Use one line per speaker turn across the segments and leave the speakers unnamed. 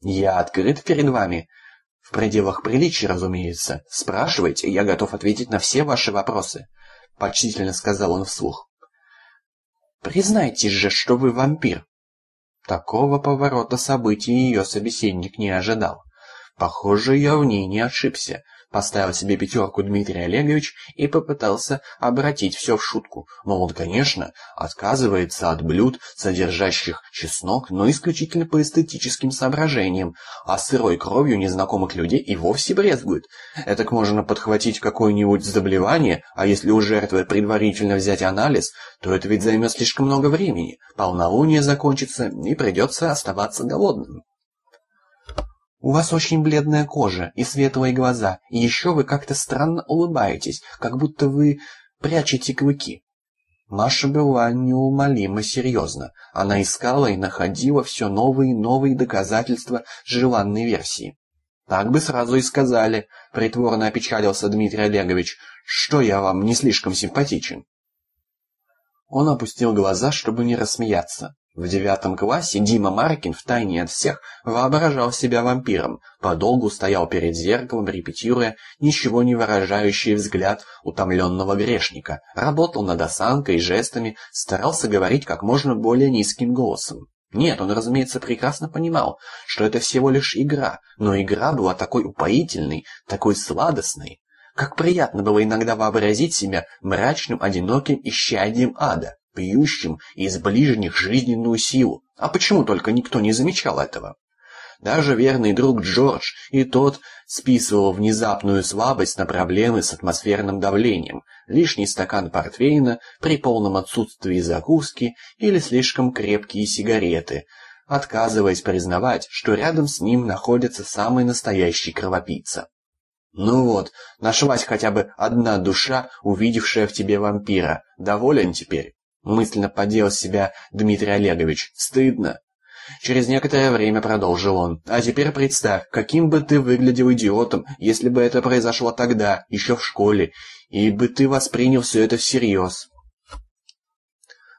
Я открыт перед вами. В пределах приличия, разумеется. Спрашивайте, я готов ответить на все ваши вопросы. Почтительно сказал он вслух. Признайтесь же, что вы вампир. Такого поворота событий ее собеседник не ожидал. Похоже, я в ней не ошибся. Поставил себе пятерку Дмитрий Олегович и попытался обратить все в шутку. Мол, он, конечно, отказывается от блюд, содержащих чеснок, но исключительно по эстетическим соображениям, а сырой кровью незнакомых людей и вовсе брезгует. Этак можно подхватить какое-нибудь заболевание, а если у жертвы предварительно взять анализ, то это ведь займет слишком много времени. Полнолуние закончится, и придется оставаться голодным. «У вас очень бледная кожа и светлые глаза, и еще вы как-то странно улыбаетесь, как будто вы прячете клыки». Маша была неумолимо серьезна. Она искала и находила все новые и новые доказательства желанной версии. «Так бы сразу и сказали», — притворно опечалился Дмитрий Олегович, «что я вам не слишком симпатичен». Он опустил глаза, чтобы не рассмеяться. В девятом классе Дима Маркин втайне от всех воображал себя вампиром, подолгу стоял перед зеркалом, репетируя ничего не выражающий взгляд утомленного грешника, работал над осанкой и жестами, старался говорить как можно более низким голосом. Нет, он, разумеется, прекрасно понимал, что это всего лишь игра, но игра была такой упоительной, такой сладостной. Как приятно было иногда вообразить себя мрачным, одиноким исчадием ада пьющим из ближних жизненную силу. А почему только никто не замечал этого? Даже верный друг Джордж и тот списывал внезапную слабость на проблемы с атмосферным давлением, лишний стакан портвейна при полном отсутствии закуски или слишком крепкие сигареты, отказываясь признавать, что рядом с ним находится самый настоящий кровопийца. «Ну вот, нашлась хотя бы одна душа, увидевшая в тебе вампира. Доволен теперь?» Мысленно подел себя Дмитрий Олегович. Стыдно. Через некоторое время продолжил он. А теперь представь, каким бы ты выглядел идиотом, если бы это произошло тогда, еще в школе, и бы ты воспринял все это всерьез.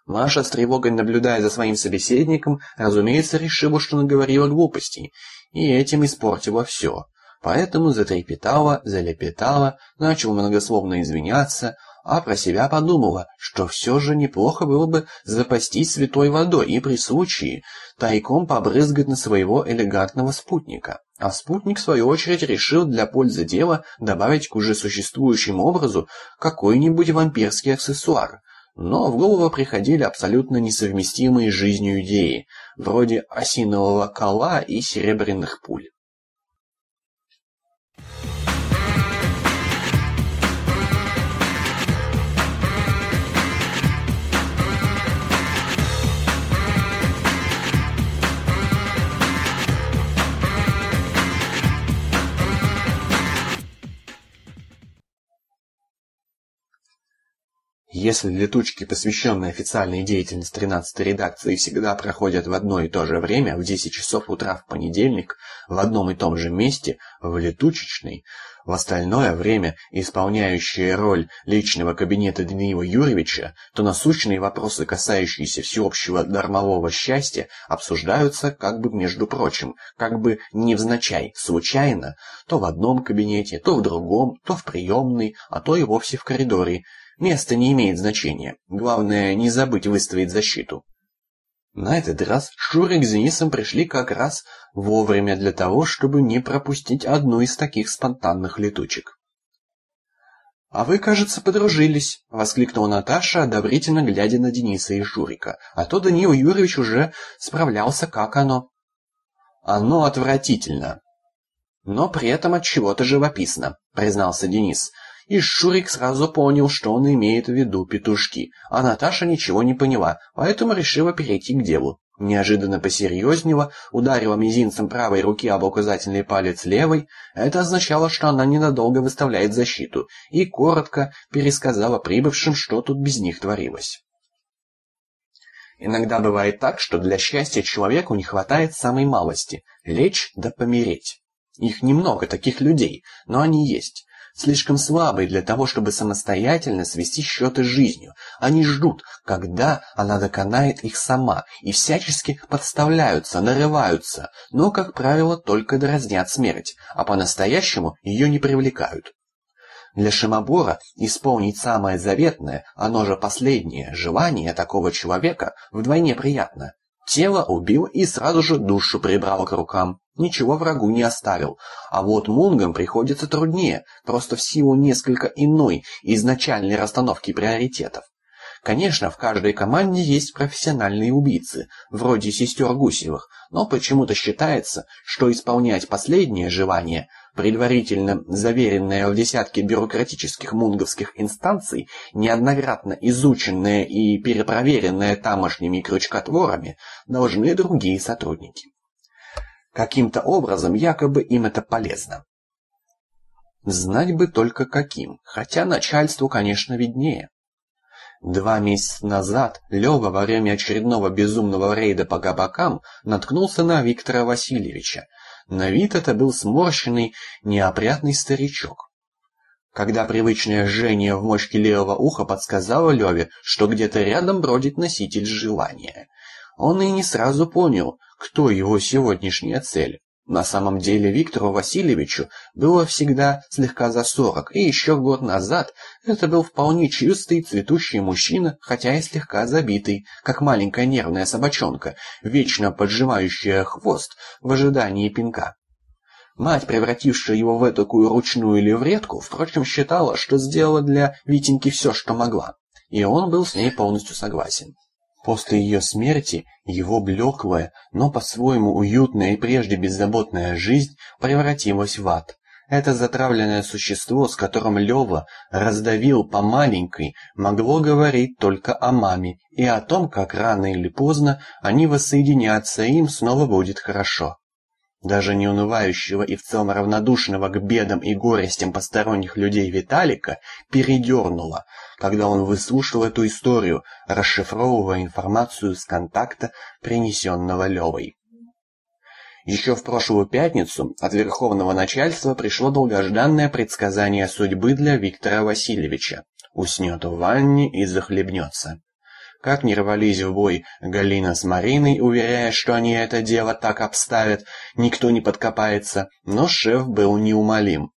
Маша, с тревогой наблюдая за своим собеседником, разумеется, решила, что наговорила глупостей, и этим испортила все. Поэтому затрепетала, залепетала, начал многословно извиняться, а про себя подумала, что все же неплохо было бы запастись святой водой и при случае тайком побрызгать на своего элегантного спутника. А спутник, в свою очередь, решил для пользы дела добавить к уже существующему образу какой-нибудь вампирский аксессуар. Но в голову приходили абсолютно несовместимые с жизнью идеи, вроде осинового кола и серебряных пуль. Если летучки, посвященные официальной деятельности 13-й редакции, всегда проходят в одно и то же время, в 10 часов утра в понедельник, в одном и том же месте, в летучечной, в остальное время исполняющие роль личного кабинета Даниила Юрьевича, то насущные вопросы, касающиеся всеобщего дармового счастья, обсуждаются как бы между прочим, как бы невзначай, случайно, то в одном кабинете, то в другом, то в приемной, а то и вовсе в коридоре, Место не имеет значения. Главное, не забыть выставить защиту. На этот раз Шурик с Денисом пришли как раз вовремя для того, чтобы не пропустить одну из таких спонтанных летучек. «А вы, кажется, подружились», — воскликнула Наташа, одобрительно глядя на Дениса и Шурика. А то Даниил Юрьевич уже справлялся, как оно. «Оно отвратительно», но при этом от чего-то живописно, признался Денис. И Шурик сразу понял, что он имеет в виду петушки, а Наташа ничего не поняла, поэтому решила перейти к делу. Неожиданно посерьезнела, ударила мизинцем правой руки об указательный палец левой. Это означало, что она ненадолго выставляет защиту, и коротко пересказала прибывшим, что тут без них творилось. Иногда бывает так, что для счастья человеку не хватает самой малости — лечь да помереть. Их немного, таких людей, но они есть. Слишком слабые для того, чтобы самостоятельно свести счеты с жизнью. Они ждут, когда она доконает их сама, и всячески подставляются, нарываются, но, как правило, только дразнят смерть, а по-настоящему ее не привлекают. Для Шимобора исполнить самое заветное, оно же последнее, желание такого человека вдвойне приятно. Тело убил и сразу же душу прибрал к рукам. Ничего врагу не оставил. А вот мунгам приходится труднее, просто в силу несколько иной изначальной расстановки приоритетов. Конечно, в каждой команде есть профессиональные убийцы, вроде сестер Гусевых, но почему-то считается, что исполнять последнее желание, предварительно заверенное в десятке бюрократических мунговских инстанций, неоднократно изученное и перепроверенное тамошними крючкотворами, должны другие сотрудники. Каким-то образом якобы им это полезно. Знать бы только каким, хотя начальству, конечно, виднее. Два месяца назад Лёва во время очередного безумного рейда по кабакам наткнулся на Виктора Васильевича. На вид это был сморщенный, неопрятный старичок. Когда привычное жжение в мочке левого уха подсказало Леве, что где-то рядом бродит носитель желания, он и не сразу понял, кто его сегодняшняя цель. На самом деле Виктору Васильевичу было всегда слегка за сорок, и еще год назад это был вполне чистый, цветущий мужчина, хотя и слегка забитый, как маленькая нервная собачонка, вечно поджимающая хвост в ожидании пинка. Мать, превратившая его в этакую ручную левретку, впрочем, считала, что сделала для Витеньки все, что могла, и он был с ней полностью согласен. После ее смерти его блеклая, но по-своему уютная и прежде беззаботная жизнь превратилась в ад. Это затравленное существо, с которым Лева раздавил по маленькой, могло говорить только о маме и о том, как рано или поздно они воссоединятся, и им снова будет хорошо. Даже неунывающего и в целом равнодушного к бедам и горестям посторонних людей Виталика передернуло, когда он выслушал эту историю, расшифровывая информацию с контакта, принесенного Левой. Еще в прошлую пятницу от верховного начальства пришло долгожданное предсказание судьбы для Виктора Васильевича. Уснет в ванне и захлебнется. Как ни рвались в бой Галина с Мариной, уверяя, что они это дело так обставят, никто не подкопается, но шеф был неумолим.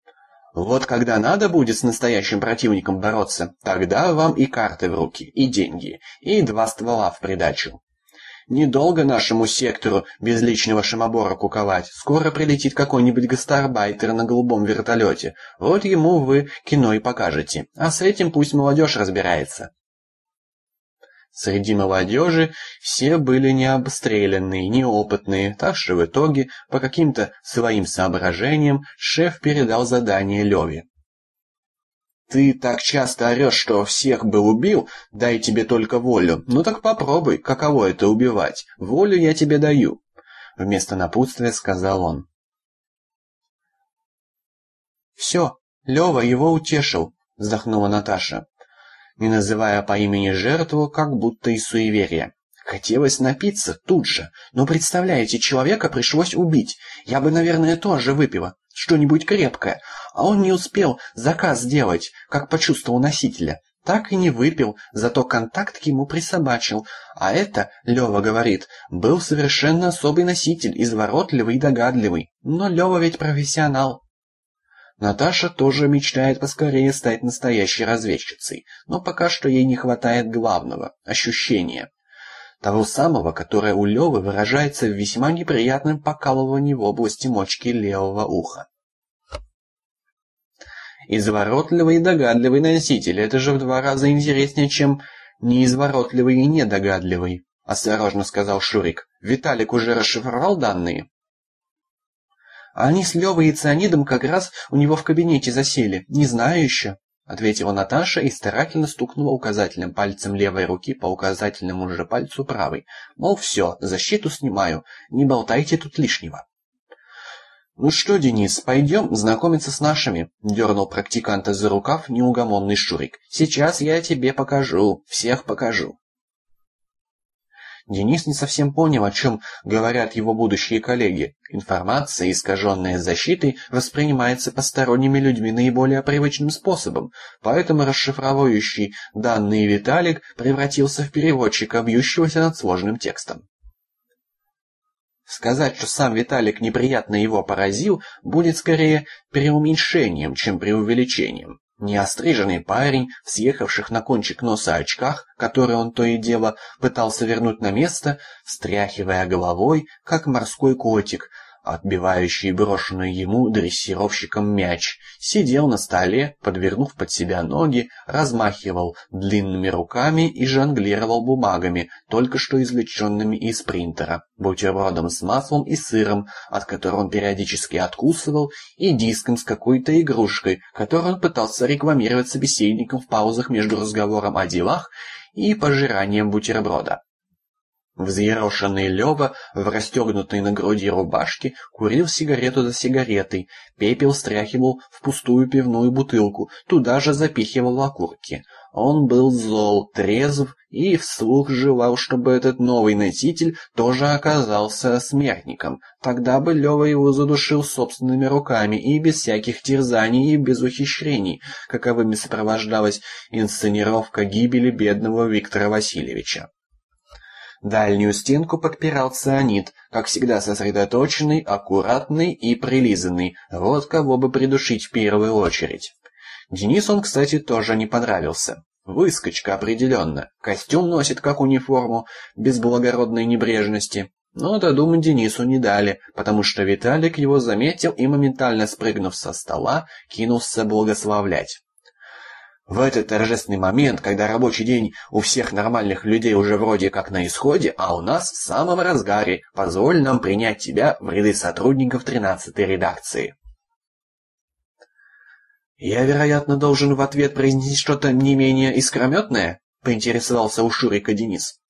Вот когда надо будет с настоящим противником бороться, тогда вам и карты в руки, и деньги, и два ствола в придачу. Недолго нашему сектору без личного шимобора куковать. Скоро прилетит какой-нибудь гастарбайтер на голубом вертолете. Вот ему вы кино и покажете. А с этим пусть молодежь разбирается. Среди молодежи все были необстрелянные, неопытные, так что в итоге, по каким-то своим соображениям, шеф передал задание Леве. «Ты так часто орешь, что всех бы убил, дай тебе только волю. Ну так попробуй, каково это убивать. Волю я тебе даю», — вместо напутствия сказал он. «Все, Лева его утешил», — вздохнула Наташа не называя по имени жертву, как будто из суеверия. Хотелось напиться тут же, но, представляете, человека пришлось убить. Я бы, наверное, тоже выпила что-нибудь крепкое, а он не успел заказ сделать, как почувствовал носителя. Так и не выпил, зато контакт к ему присобачил. А это, Лёва говорит, был совершенно особый носитель, изворотливый и догадливый. Но Лёва ведь профессионал. Наташа тоже мечтает поскорее стать настоящей разведчицей, но пока что ей не хватает главного – ощущения. Того самого, которое у Левы выражается в весьма неприятном покалывании в области мочки левого уха. Изворотливый и догадливый носитель – это же в два раза интереснее, чем неизворотливый и недогадливый, осторожно сказал Шурик. Виталик уже расшифровал данные? А они с Левой и Цианидом как раз у него в кабинете засели. Не знаю еще», — ответила Наташа и старательно стукнула указательным пальцем левой руки по указательному же пальцу правой. Мол, все, защиту снимаю, не болтайте тут лишнего. «Ну что, Денис, пойдем знакомиться с нашими», — дернул практиканта за рукав неугомонный Шурик. «Сейчас я тебе покажу, всех покажу». Денис не совсем понял, о чем говорят его будущие коллеги. Информация, искаженная защитой, воспринимается посторонними людьми наиболее привычным способом, поэтому расшифровывающий данные Виталик превратился в переводчика, бьющегося над сложным текстом. Сказать, что сам Виталик неприятно его поразил, будет скорее преуменьшением, чем преувеличением. Неостриженный парень в съехавших на кончик носа очках, которые он то и дело пытался вернуть на место, встряхивая головой, как морской котик, отбивающий брошенный ему дрессировщиком мяч, сидел на столе, подвернув под себя ноги, размахивал длинными руками и жонглировал бумагами, только что извлеченными из принтера, бутербродом с маслом и сыром, от которого он периодически откусывал, и диском с какой-то игрушкой, которую он пытался рекламировать собеседникам в паузах между разговором о делах и пожиранием бутерброда. Взъерошенный Лёва в расстегнутой на груди рубашке курил сигарету за сигаретой, пепел стряхивал в пустую пивную бутылку, туда же запихивал окурки. Он был зол, трезв и вслух желал, чтобы этот новый носитель тоже оказался смертником. Тогда бы Лёва его задушил собственными руками и без всяких терзаний и без ухищрений, каковыми сопровождалась инсценировка гибели бедного Виктора Васильевича. Дальнюю стенку подпирал цианид, как всегда сосредоточенный, аккуратный и прилизанный, вот кого бы придушить в первую очередь. Денис он, кстати, тоже не понравился. Выскочка определенно, костюм носит как униформу, без благородной небрежности. Но додумать Денису не дали, потому что Виталик его заметил и, моментально спрыгнув со стола, кинулся благословлять. В этот торжественный момент, когда рабочий день у всех нормальных людей уже вроде как на исходе, а у нас в самом разгаре, позволь нам принять тебя в ряды сотрудников 13-й редакции. «Я, вероятно, должен в ответ произнести что-то не менее искрометное?» — поинтересовался у Шурика Денис.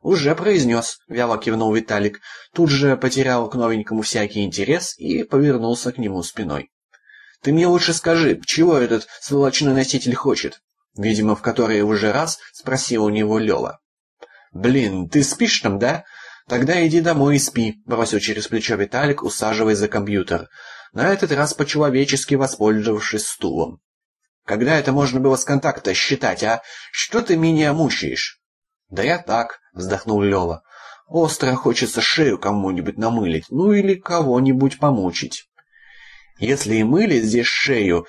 «Уже произнес», — вяло кивнул Виталик, тут же потерял к новенькому всякий интерес и повернулся к нему спиной. Ты мне лучше скажи, чего этот сволочной носитель хочет?» Видимо, в который уже раз спросил у него Лёва. «Блин, ты спишь там, да? Тогда иди домой и спи», — бросил через плечо Виталик, усаживаясь за компьютер. На этот раз по-человечески воспользовавшись стулом. «Когда это можно было с контакта считать, а? Что ты меня мучаешь?» «Да я так», — вздохнул Лёва. «Остро хочется шею кому-нибудь намылить, ну или кого-нибудь помучить». Если и мыли здесь шею,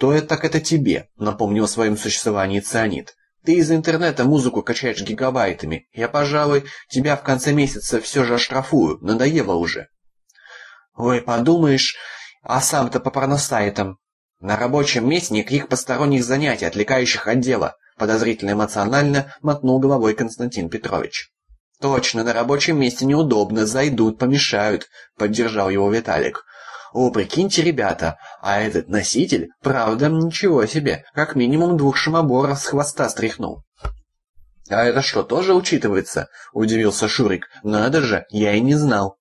то это так это тебе, напомнил о своем существовании цианид. Ты из интернета музыку качаешь гигабайтами. Я, пожалуй, тебя в конце месяца все же оштрафую. Надоело уже. Ой, подумаешь, а сам-то по порностаитам. На рабочем месте никаких посторонних занятий, отвлекающих от дела. Подозрительно эмоционально мотнул головой Константин Петрович. «Точно, на рабочем месте неудобно, зайдут, помешают», — поддержал его Виталик. О, прикиньте, ребята, а этот носитель, правда, ничего себе, как минимум двух шимоборов с хвоста стряхнул. «А это что, тоже учитывается?» – удивился Шурик. «Надо же, я и не знал».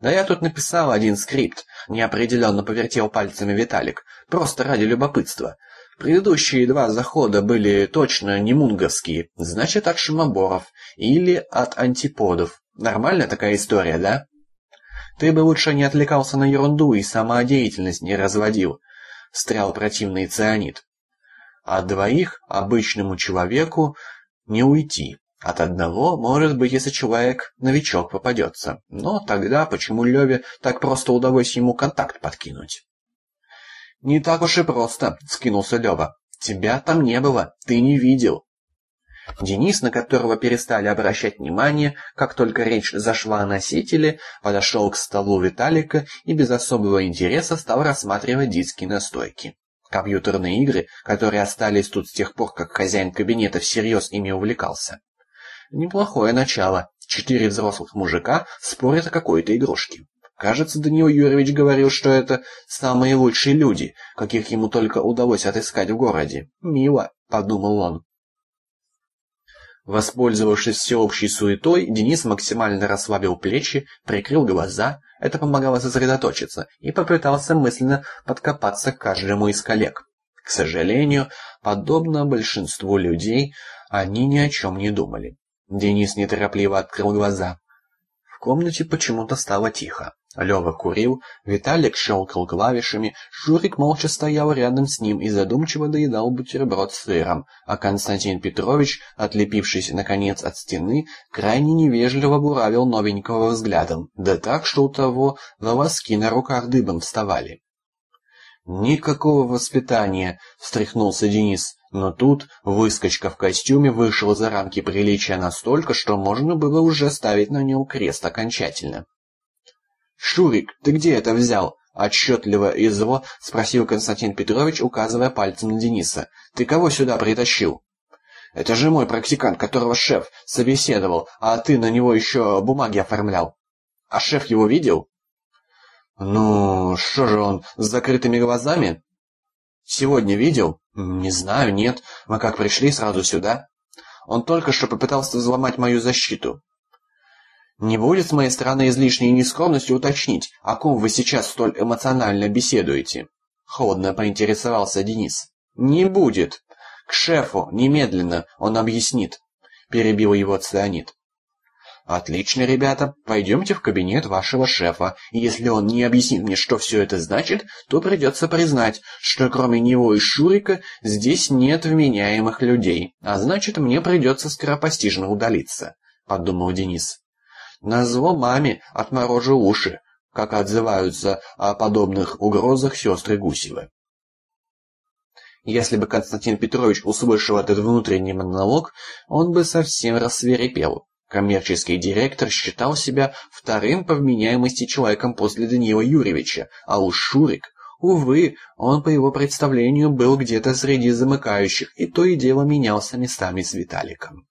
«Да я тут написал один скрипт», – неопределенно повертел пальцами Виталик. «Просто ради любопытства. Предыдущие два захода были точно не мунговские, значит, от шимоборов или от антиподов. Нормальная такая история, да?» Ты бы лучше не отвлекался на ерунду и самодеятельность не разводил, встрял противный цианид. От двоих обычному человеку не уйти. От одного, может быть, если человек новичок попадется. Но тогда почему Леве так просто удалось ему контакт подкинуть? «Не так уж и просто», — скинулся Лева. «Тебя там не было, ты не видел. Денис, на которого перестали обращать внимание, как только речь зашла о носителе, подошел к столу Виталика и без особого интереса стал рассматривать детские настойки. Компьютерные игры, которые остались тут с тех пор, как хозяин кабинета всерьез ими увлекался. Неплохое начало. Четыре взрослых мужика спорят о какой-то игрушке. Кажется, Даниил Юрьевич говорил, что это самые лучшие люди, каких ему только удалось отыскать в городе. «Мило», — подумал он. Воспользовавшись всеобщей суетой, Денис максимально расслабил плечи, прикрыл глаза, это помогало сосредоточиться, и попытался мысленно подкопаться к каждому из коллег. К сожалению, подобно большинству людей, они ни о чем не думали. Денис неторопливо открыл глаза. В комнате почему-то стало тихо. Лёва курил, Виталик щелкал клавишами, Шурик молча стоял рядом с ним и задумчиво доедал бутерброд с сыром, а Константин Петрович, отлепившись наконец от стены, крайне невежливо буравил новенького взглядом, да так, что у того волоски на руках дыбом вставали. «Никакого воспитания!» — встряхнулся Денис. Но тут выскочка в костюме вышел за рамки приличия настолько, что можно было уже ставить на нем крест окончательно. «Шурик, ты где это взял?» Отчетливо и зло спросил Константин Петрович, указывая пальцем на Дениса. «Ты кого сюда притащил?» «Это же мой практикант, которого шеф собеседовал, а ты на него еще бумаги оформлял. А шеф его видел?» «Ну, что же он, с закрытыми глазами?» «Сегодня видел?» «Не знаю, нет. Мы как пришли сразу сюда». «Он только что попытался взломать мою защиту». «Не будет с моей стороны излишней нескромностью уточнить, о ком вы сейчас столь эмоционально беседуете?» Холодно поинтересовался Денис. «Не будет. К шефу, немедленно, он объяснит», — перебил его цианид. «Отлично, ребята, пойдемте в кабинет вашего шефа, и если он не объяснит мне, что все это значит, то придется признать, что кроме него и Шурика здесь нет вменяемых людей, а значит, мне придется скоропостижно удалиться», — подумал Денис. «Назло маме отморожу уши», как отзываются о подобных угрозах сестры Гусевы. Если бы Константин Петрович услышал этот внутренний монолог, он бы совсем рассверепел. Коммерческий директор считал себя вторым по вменяемости человеком после Даниила Юрьевича, а уж Шурик, увы, он по его представлению был где-то среди замыкающих и то и дело менялся местами с Виталиком.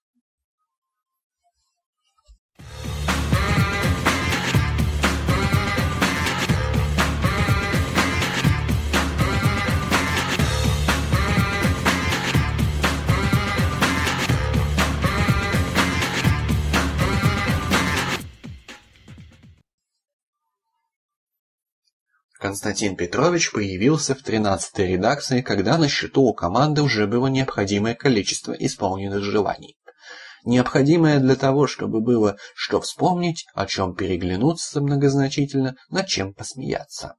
Константин Петрович появился в 13-й редакции, когда на счету у команды уже было необходимое количество исполненных желаний. Необходимое для того, чтобы было что вспомнить, о чем переглянуться многозначительно, над чем посмеяться.